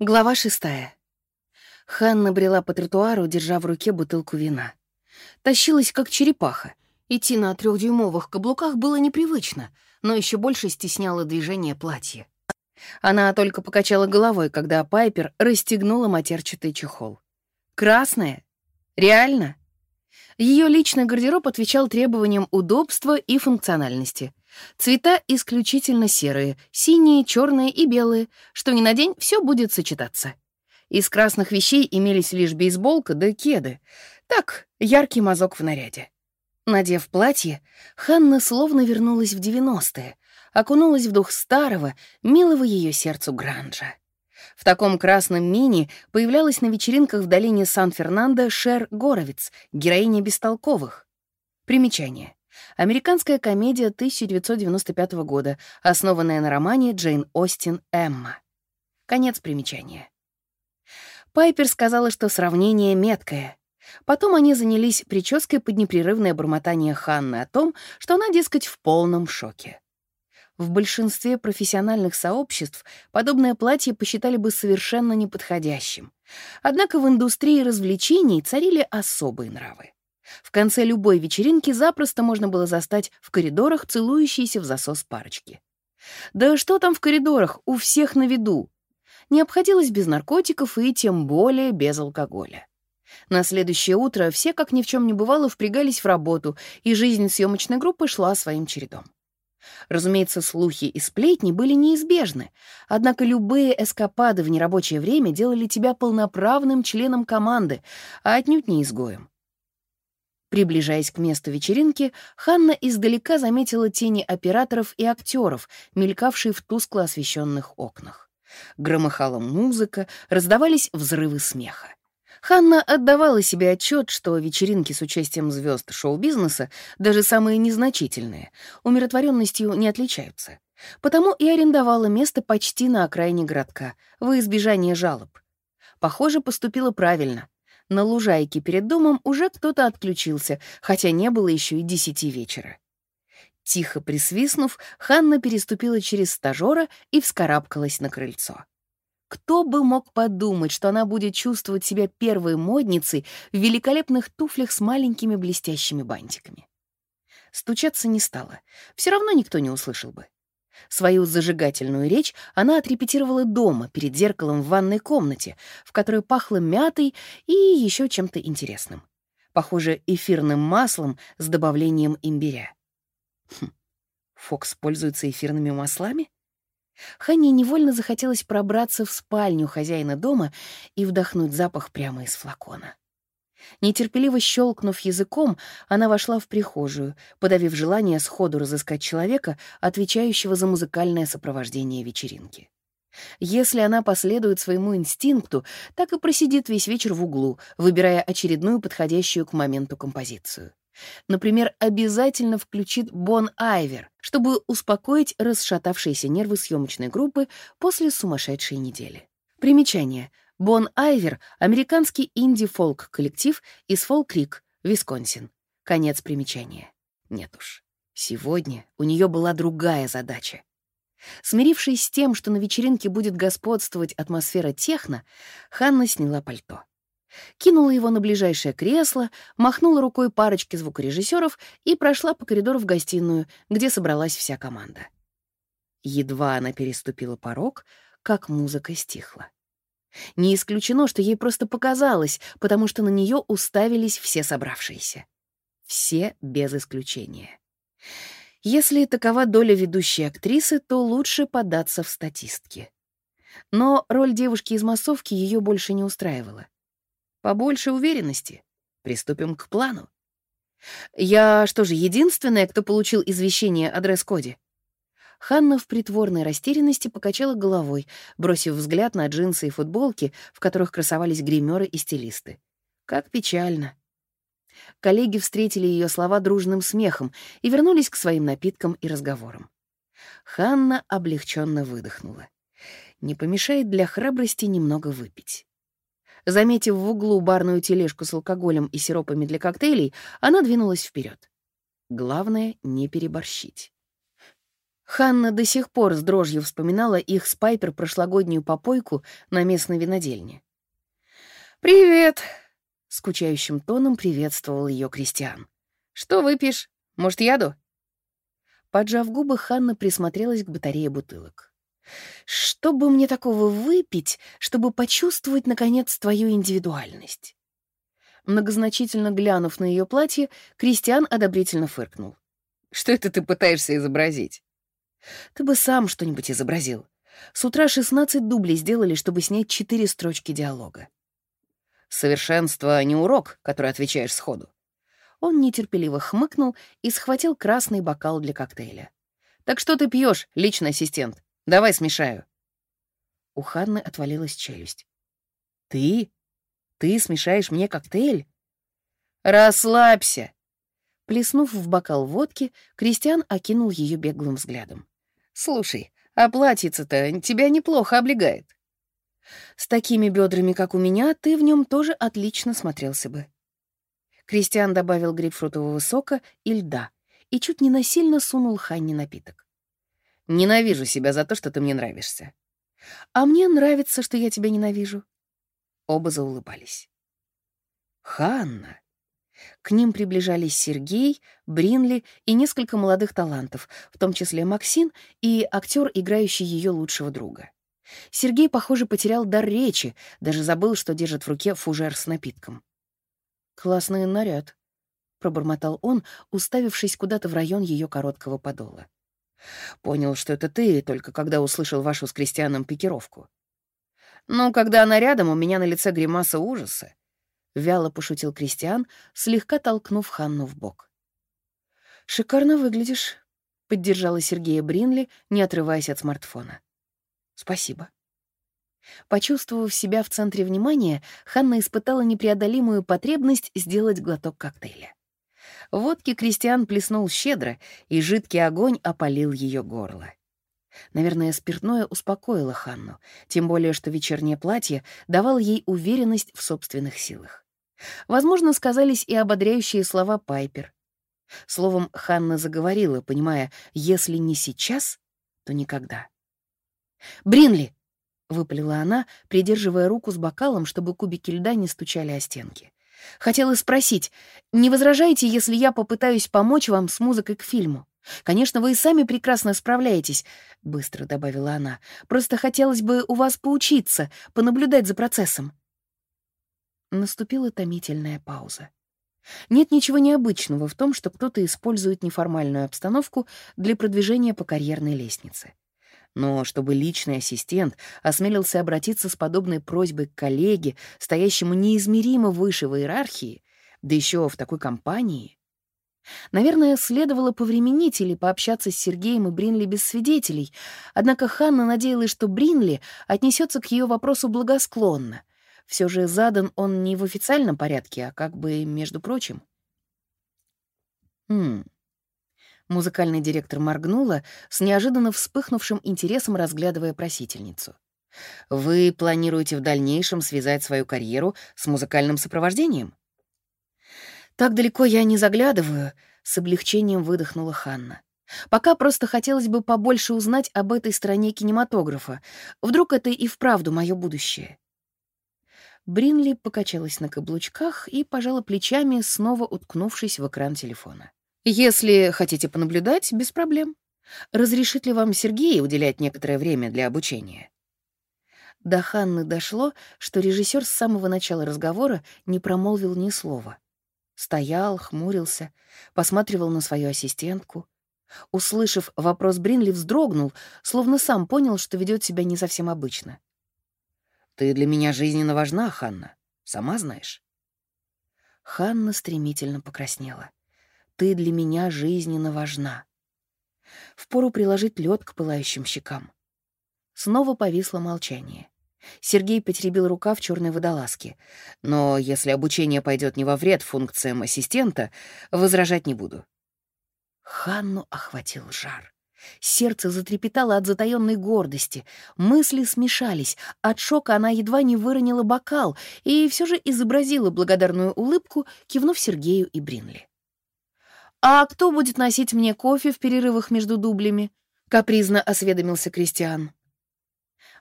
Глава шестая. Ханна брела по тротуару, держа в руке бутылку вина. Тащилась, как черепаха. Идти на трехдюймовых каблуках было непривычно, но еще больше стесняло движение платья. Она только покачала головой, когда Пайпер расстегнула матерчатый чехол. «Красная? Реально?» Ее личный гардероб отвечал требованиям удобства и функциональности — Цвета исключительно серые, синие, черные и белые, что ни на день все будет сочетаться. Из красных вещей имелись лишь бейсболка да кеды. Так, яркий мазок в наряде. Надев платье, Ханна словно вернулась в 90-е, окунулась в дух старого, милого ее сердцу гранжа. В таком красном мини появлялась на вечеринках в долине Сан-Фернандо Шер Горовиц, героиня бестолковых. Примечание. Американская комедия 1995 года, основанная на романе Джейн Остин «Эмма». Конец примечания. Пайпер сказала, что сравнение меткое. Потом они занялись прической под непрерывное бормотание Ханны о том, что она, дескать, в полном шоке. В большинстве профессиональных сообществ подобное платье посчитали бы совершенно неподходящим. Однако в индустрии развлечений царили особые нравы. В конце любой вечеринки запросто можно было застать в коридорах целующиеся в засос парочки. Да что там в коридорах, у всех на виду. Не обходилось без наркотиков и тем более без алкоголя. На следующее утро все, как ни в чем не бывало, впрягались в работу, и жизнь съемочной группы шла своим чередом. Разумеется, слухи и сплетни были неизбежны, однако любые эскапады в нерабочее время делали тебя полноправным членом команды, а отнюдь не изгоем. Приближаясь к месту вечеринки, Ханна издалека заметила тени операторов и актеров, мелькавшие в тускло освещенных окнах. Громыхала музыка, раздавались взрывы смеха. Ханна отдавала себе отчет, что вечеринки с участием звезд шоу-бизнеса, даже самые незначительные, умиротворенностью не отличаются. Потому и арендовала место почти на окраине городка, во избежание жалоб. Похоже, поступила правильно. На лужайке перед домом уже кто-то отключился, хотя не было еще и десяти вечера. Тихо присвистнув, Ханна переступила через стажера и вскарабкалась на крыльцо. Кто бы мог подумать, что она будет чувствовать себя первой модницей в великолепных туфлях с маленькими блестящими бантиками. Стучаться не стала, все равно никто не услышал бы. Свою зажигательную речь она отрепетировала дома, перед зеркалом в ванной комнате, в которой пахло мятой и еще чем-то интересным. Похоже, эфирным маслом с добавлением имбиря. Хм, Фокс пользуется эфирными маслами? Ханне невольно захотелось пробраться в спальню хозяина дома и вдохнуть запах прямо из флакона. Нетерпеливо щелкнув языком, она вошла в прихожую, подавив желание сходу разыскать человека, отвечающего за музыкальное сопровождение вечеринки. Если она последует своему инстинкту, так и просидит весь вечер в углу, выбирая очередную подходящую к моменту композицию. Например, обязательно включит Бон Айвер, чтобы успокоить расшатавшиеся нервы съемочной группы после сумасшедшей недели. Примечание — Бон Айвер — американский инди-фолк-коллектив из Фолл-Крик, Висконсин. Конец примечания. Нет уж. Сегодня у нее была другая задача. Смирившись с тем, что на вечеринке будет господствовать атмосфера техно, Ханна сняла пальто. Кинула его на ближайшее кресло, махнула рукой парочке звукорежиссеров и прошла по коридору в гостиную, где собралась вся команда. Едва она переступила порог, как музыка стихла. Не исключено, что ей просто показалось, потому что на нее уставились все собравшиеся. Все без исключения. Если такова доля ведущей актрисы, то лучше податься в статистки. Но роль девушки из массовки ее больше не устраивала. Побольше уверенности. Приступим к плану. Я что же, единственная, кто получил извещение о дресс-коде? Ханна в притворной растерянности покачала головой, бросив взгляд на джинсы и футболки, в которых красовались гримеры и стилисты. Как печально. Коллеги встретили ее слова дружным смехом и вернулись к своим напиткам и разговорам. Ханна облегченно выдохнула. Не помешает для храбрости немного выпить. Заметив в углу барную тележку с алкоголем и сиропами для коктейлей, она двинулась вперед. Главное — не переборщить. Ханна до сих пор с дрожью вспоминала их с Пайпер прошлогоднюю попойку на местной винодельне. «Привет!» — скучающим тоном приветствовал ее Кристиан. «Что выпьешь? Может, яду?» Поджав губы, Ханна присмотрелась к батарее бутылок. «Что бы мне такого выпить, чтобы почувствовать, наконец, твою индивидуальность?» Многозначительно глянув на ее платье, Кристиан одобрительно фыркнул. «Что это ты пытаешься изобразить?» «Ты бы сам что-нибудь изобразил. С утра 16 дублей сделали, чтобы снять четыре строчки диалога». «Совершенство — не урок, который отвечаешь сходу». Он нетерпеливо хмыкнул и схватил красный бокал для коктейля. «Так что ты пьешь, личный ассистент? Давай смешаю». У Ханны отвалилась челюсть. «Ты? Ты смешаешь мне коктейль?» «Расслабься!» Плеснув в бокал водки, Кристиан окинул ее беглым взглядом. «Слушай, а платьице-то тебя неплохо облегает. С такими бедрами, как у меня, ты в нем тоже отлично смотрелся бы». Кристиан добавил грейпфрутового сока и льда и чуть не насильно сунул Ханне напиток. «Ненавижу себя за то, что ты мне нравишься». «А мне нравится, что я тебя ненавижу». Оба заулыбались. «Ханна!» К ним приближались Сергей, Бринли и несколько молодых талантов, в том числе Максин и актер, играющий ее лучшего друга. Сергей, похоже, потерял дар речи, даже забыл, что держит в руке фужер с напитком. «Классный наряд», — пробормотал он, уставившись куда-то в район ее короткого подола. «Понял, что это ты, только когда услышал вашу с Кристианом пикировку. Ну, когда она рядом, у меня на лице гримаса ужаса. Вяло пошутил Кристиан, слегка толкнув Ханну в бок. «Шикарно выглядишь», — поддержала Сергея Бринли, не отрываясь от смартфона. «Спасибо». Почувствовав себя в центре внимания, Ханна испытала непреодолимую потребность сделать глоток коктейля. Водки Кристиан плеснул щедро, и жидкий огонь опалил ее горло. Наверное, спиртное успокоило Ханну, тем более что вечернее платье давало ей уверенность в собственных силах. Возможно, сказались и ободряющие слова Пайпер. Словом, Ханна заговорила, понимая, если не сейчас, то никогда. «Бринли!» — выпалила она, придерживая руку с бокалом, чтобы кубики льда не стучали о стенки. «Хотела спросить, не возражаете, если я попытаюсь помочь вам с музыкой к фильму? Конечно, вы и сами прекрасно справляетесь», — быстро добавила она. «Просто хотелось бы у вас поучиться, понаблюдать за процессом». Наступила томительная пауза. Нет ничего необычного в том, что кто-то использует неформальную обстановку для продвижения по карьерной лестнице. Но чтобы личный ассистент осмелился обратиться с подобной просьбой к коллеге, стоящему неизмеримо выше в иерархии, да еще в такой компании... Наверное, следовало повременить или пообщаться с Сергеем и Бринли без свидетелей, однако Ханна надеялась, что Бринли отнесется к ее вопросу благосклонно — все же задан он не в официальном порядке, а как бы между прочим. Хм. Музыкальный директор моргнула, с неожиданно вспыхнувшим интересом разглядывая просительницу. «Вы планируете в дальнейшем связать свою карьеру с музыкальным сопровождением?» «Так далеко я не заглядываю», — с облегчением выдохнула Ханна. «Пока просто хотелось бы побольше узнать об этой стороне кинематографа. Вдруг это и вправду мое будущее». Бринли покачалась на каблучках и пожала плечами, снова уткнувшись в экран телефона. «Если хотите понаблюдать, без проблем. Разрешит ли вам Сергей уделять некоторое время для обучения?» До Ханны дошло, что режиссер с самого начала разговора не промолвил ни слова. Стоял, хмурился, посматривал на свою ассистентку. Услышав вопрос Бринли, вздрогнул, словно сам понял, что ведет себя не совсем обычно. Ты для меня жизненно важна, Ханна. Сама знаешь. Ханна стремительно покраснела. Ты для меня жизненно важна. Впору приложить лед к пылающим щекам. Снова повисло молчание. Сергей потеребил рука в черной водолазке. Но если обучение пойдет не во вред функциям ассистента, возражать не буду. Ханну охватил жар. Сердце затрепетало от затаённой гордости. Мысли смешались. От шока она едва не выронила бокал и все же изобразила благодарную улыбку, кивнув Сергею и Бринли. «А кто будет носить мне кофе в перерывах между дублями?» — капризно осведомился Кристиан.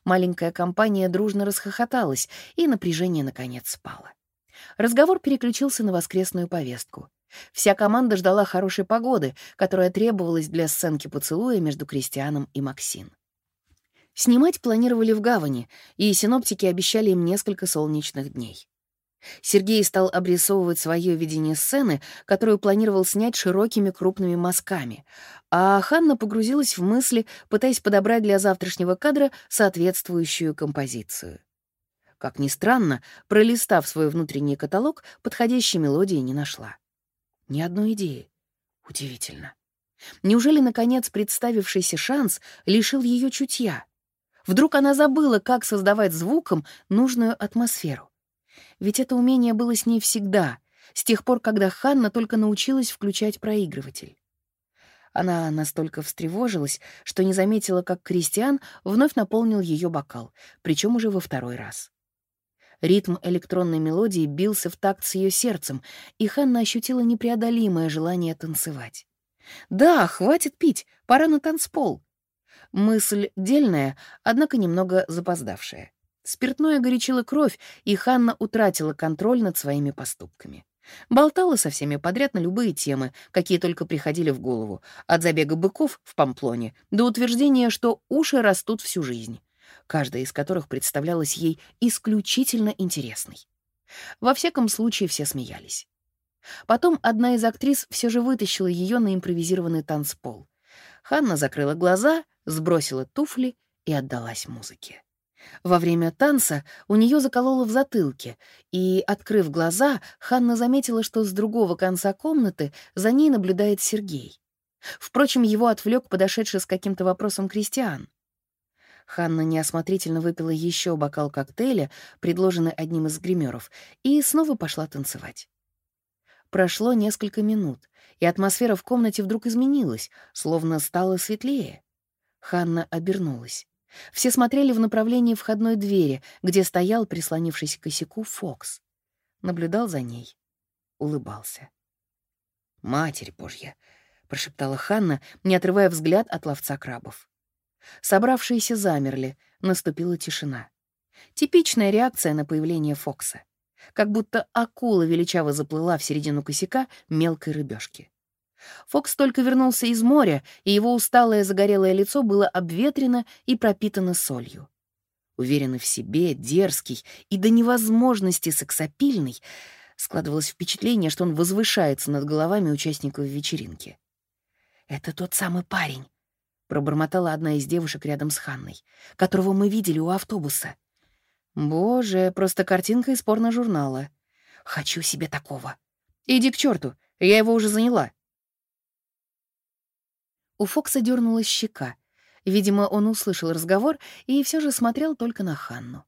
Маленькая компания дружно расхохоталась, и напряжение, наконец, спало. Разговор переключился на воскресную повестку. Вся команда ждала хорошей погоды, которая требовалась для сценки поцелуя между Кристианом и Максин. Снимать планировали в гавани, и синоптики обещали им несколько солнечных дней. Сергей стал обрисовывать свое видение сцены, которую планировал снять широкими крупными мазками, а Ханна погрузилась в мысли, пытаясь подобрать для завтрашнего кадра соответствующую композицию. Как ни странно, пролистав свой внутренний каталог, подходящей мелодии не нашла. Ни одной идеи. Удивительно. Неужели, наконец, представившийся шанс лишил ее чутья? Вдруг она забыла, как создавать звуком нужную атмосферу? Ведь это умение было с ней всегда, с тех пор, когда Ханна только научилась включать проигрыватель. Она настолько встревожилась, что не заметила, как Кристиан вновь наполнил ее бокал, причем уже во второй раз. Ритм электронной мелодии бился в такт с ее сердцем, и Ханна ощутила непреодолимое желание танцевать. «Да, хватит пить, пора на танцпол». Мысль дельная, однако немного запоздавшая. Спиртное горячило кровь, и Ханна утратила контроль над своими поступками. Болтала со всеми подряд на любые темы, какие только приходили в голову, от забега быков в Памплоне до утверждения, что уши растут всю жизнь каждая из которых представлялась ей исключительно интересной. Во всяком случае, все смеялись. Потом одна из актрис все же вытащила ее на импровизированный танцпол. Ханна закрыла глаза, сбросила туфли и отдалась музыке. Во время танца у нее закололо в затылке, и, открыв глаза, Ханна заметила, что с другого конца комнаты за ней наблюдает Сергей. Впрочем, его отвлек подошедший с каким-то вопросом Кристиан. Ханна неосмотрительно выпила еще бокал коктейля, предложенный одним из гримеров, и снова пошла танцевать. Прошло несколько минут, и атмосфера в комнате вдруг изменилась, словно стало светлее. Ханна обернулась. Все смотрели в направлении входной двери, где стоял, прислонившись к косяку, Фокс. Наблюдал за ней. Улыбался. «Матерь Божья!» — прошептала Ханна, не отрывая взгляд от ловца крабов. Собравшиеся замерли, наступила тишина. Типичная реакция на появление Фокса. Как будто акула величаво заплыла в середину косяка мелкой рыбешки. Фокс только вернулся из моря, и его усталое загорелое лицо было обветрено и пропитано солью. Уверенный в себе, дерзкий и до невозможности сексапильный, складывалось впечатление, что он возвышается над головами участников вечеринки. «Это тот самый парень, пробормотала одна из девушек рядом с Ханной, которого мы видели у автобуса. Боже, просто картинка из порно-журнала. Хочу себе такого. Иди к черту, я его уже заняла. У Фокса дернулась щека. Видимо, он услышал разговор и все же смотрел только на Ханну.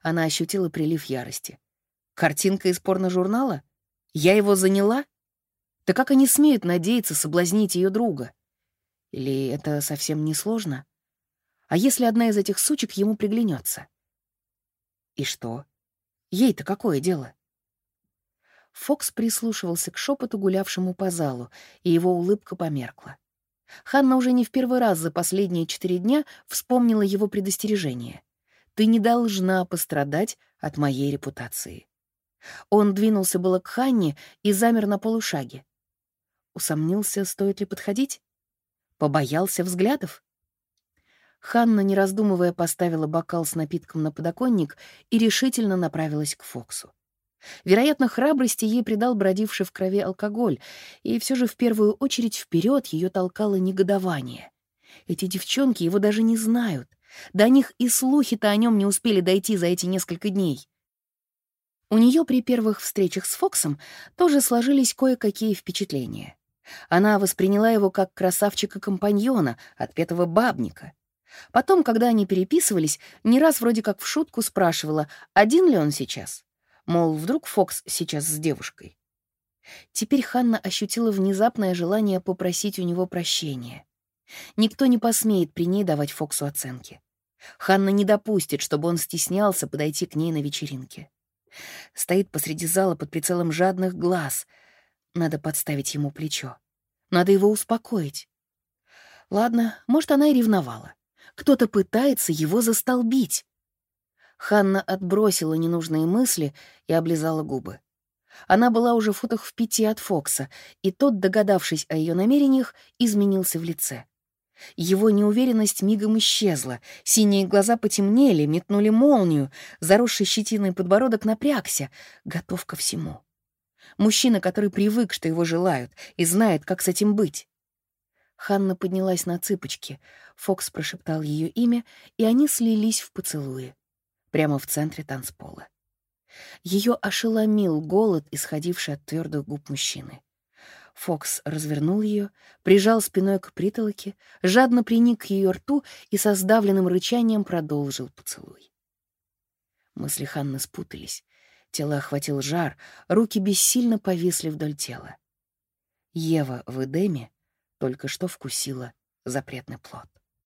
Она ощутила прилив ярости. «Картинка из порно-журнала? Я его заняла? Да как они смеют надеяться соблазнить ее друга?» Или это совсем не сложно? А если одна из этих сучек ему приглянется? И что? Ей-то какое дело? Фокс прислушивался к шепоту, гулявшему по залу, и его улыбка померкла. Ханна уже не в первый раз за последние четыре дня вспомнила его предостережение. «Ты не должна пострадать от моей репутации». Он двинулся было к Ханне и замер на полушаге. Усомнился, стоит ли подходить? Побоялся взглядов? Ханна, не раздумывая, поставила бокал с напитком на подоконник и решительно направилась к Фоксу. Вероятно, храбрости ей придал бродивший в крови алкоголь, и все же в первую очередь вперед ее толкало негодование. Эти девчонки его даже не знают. До них и слухи-то о нем не успели дойти за эти несколько дней. У нее при первых встречах с Фоксом тоже сложились кое-какие впечатления. Она восприняла его как красавчика-компаньона, отпетого бабника. Потом, когда они переписывались, не раз вроде как в шутку спрашивала, один ли он сейчас. Мол, вдруг Фокс сейчас с девушкой. Теперь Ханна ощутила внезапное желание попросить у него прощения. Никто не посмеет при ней давать Фоксу оценки. Ханна не допустит, чтобы он стеснялся подойти к ней на вечеринке. Стоит посреди зала под прицелом жадных глаз — надо подставить ему плечо. Надо его успокоить. Ладно, может, она и ревновала. Кто-то пытается его застолбить. Ханна отбросила ненужные мысли и облизала губы. Она была уже в футах в пяти от Фокса, и тот, догадавшись о ее намерениях, изменился в лице. Его неуверенность мигом исчезла, синие глаза потемнели, метнули молнию, заросший щетиной подбородок напрягся, готов ко всему. Мужчина, который привык, что его желают, и знает, как с этим быть. Ханна поднялась на цыпочки, Фокс прошептал ее имя, и они слились в поцелуе, прямо в центре танцпола. Ее ошеломил голод, исходивший от твердых губ мужчины. Фокс развернул ее, прижал спиной к притолоке, жадно приник к ее рту и со сдавленным рычанием продолжил поцелуй. Мысли Ханны спутались. Тело охватил жар, руки бессильно повисли вдоль тела. Ева в Эдеме только что вкусила запретный плод.